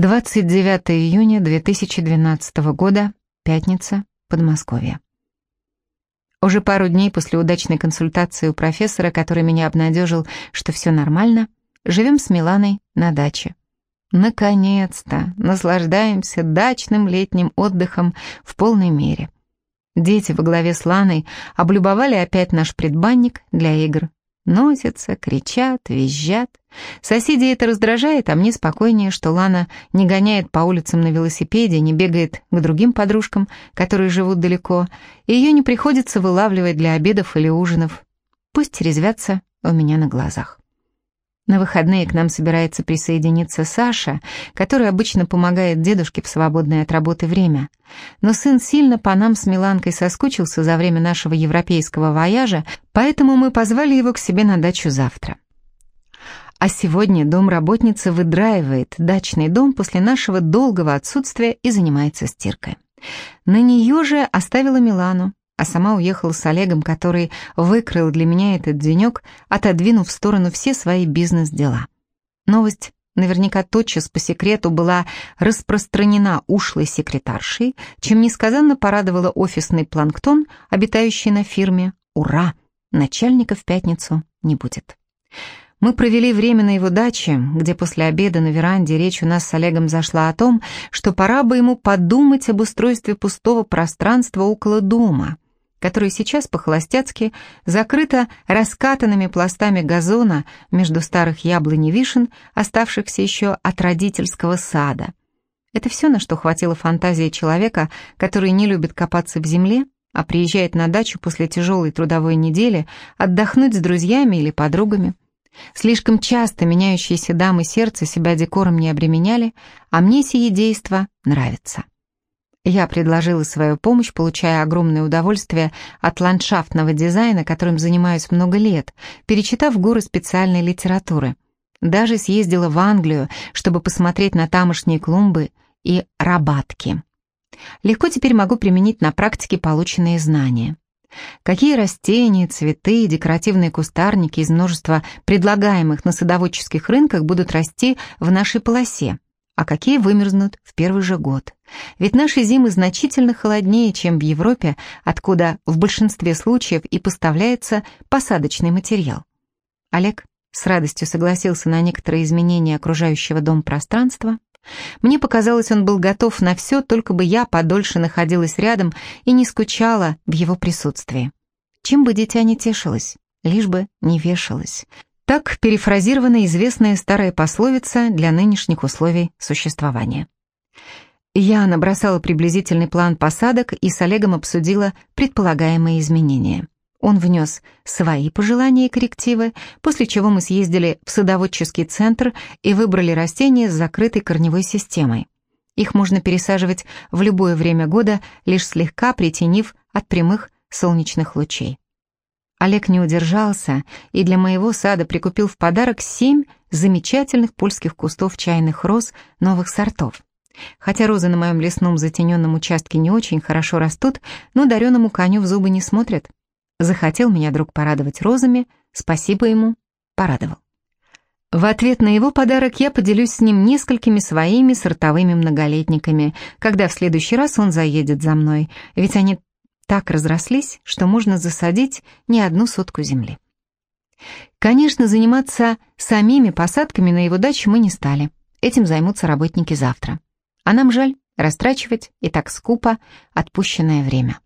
29 июня 2012 года, пятница, Подмосковье. Уже пару дней после удачной консультации у профессора, который меня обнадежил, что все нормально, живем с Миланой на даче. Наконец-то наслаждаемся дачным летним отдыхом в полной мере. Дети во главе с Ланой облюбовали опять наш предбанник для игр. Носятся, кричат, визжат. Соседей это раздражает, а мне спокойнее, что Лана не гоняет по улицам на велосипеде, не бегает к другим подружкам, которые живут далеко, и ее не приходится вылавливать для обедов или ужинов. Пусть резвятся у меня на глазах. На выходные к нам собирается присоединиться Саша, который обычно помогает дедушке в свободное от работы время. Но сын сильно по нам с Миланкой соскучился за время нашего европейского вояжа, поэтому мы позвали его к себе на дачу завтра. А сегодня домработница выдраивает дачный дом после нашего долгого отсутствия и занимается стиркой. На нее же оставила Милану, а сама уехала с Олегом, который выкрыл для меня этот денек, отодвинув в сторону все свои бизнес-дела. Новость наверняка тотчас по секрету была распространена ушлой секретаршей, чем несказанно порадовала офисный планктон, обитающий на фирме. Ура! Начальника в пятницу не будет. Мы провели время на его даче, где после обеда на веранде речь у нас с Олегом зашла о том, что пора бы ему подумать об устройстве пустого пространства около дома — которое сейчас по-холостяцки закрыто раскатанными пластами газона между старых яблонь и вишен, оставшихся еще от родительского сада. Это все, на что хватило фантазии человека, который не любит копаться в земле, а приезжает на дачу после тяжелой трудовой недели отдохнуть с друзьями или подругами. Слишком часто меняющиеся дамы сердца себя декором не обременяли, а мне сие действо нравится. Я предложила свою помощь, получая огромное удовольствие от ландшафтного дизайна, которым занимаюсь много лет, перечитав горы специальной литературы. Даже съездила в Англию, чтобы посмотреть на тамошние клумбы и рабатки. Легко теперь могу применить на практике полученные знания. Какие растения, цветы, декоративные кустарники из множества предлагаемых на садоводческих рынках будут расти в нашей полосе? А какие вымерзнут в первый же год. Ведь наши зимы значительно холоднее, чем в Европе, откуда в большинстве случаев и поставляется посадочный материал. Олег с радостью согласился на некоторые изменения окружающего дом пространства. Мне показалось, он был готов на все, только бы я подольше находилась рядом и не скучала в его присутствии. Чем бы дитя не тешилось, лишь бы не вешалось. Так перефразирована известная старая пословица для нынешних условий существования. Я набросала приблизительный план посадок и с Олегом обсудила предполагаемые изменения. Он внес свои пожелания и коррективы, после чего мы съездили в садоводческий центр и выбрали растения с закрытой корневой системой. Их можно пересаживать в любое время года, лишь слегка притенив от прямых солнечных лучей. Олег не удержался и для моего сада прикупил в подарок семь замечательных польских кустов чайных роз новых сортов. Хотя розы на моем лесном затененном участке не очень хорошо растут, но дареному коню в зубы не смотрят. Захотел меня друг порадовать розами, спасибо ему, порадовал. В ответ на его подарок я поделюсь с ним несколькими своими сортовыми многолетниками, когда в следующий раз он заедет за мной, ведь они так разрослись, что можно засадить не одну сотку земли. Конечно, заниматься самими посадками на его даче мы не стали. Этим займутся работники завтра. А нам жаль растрачивать и так скупо отпущенное время.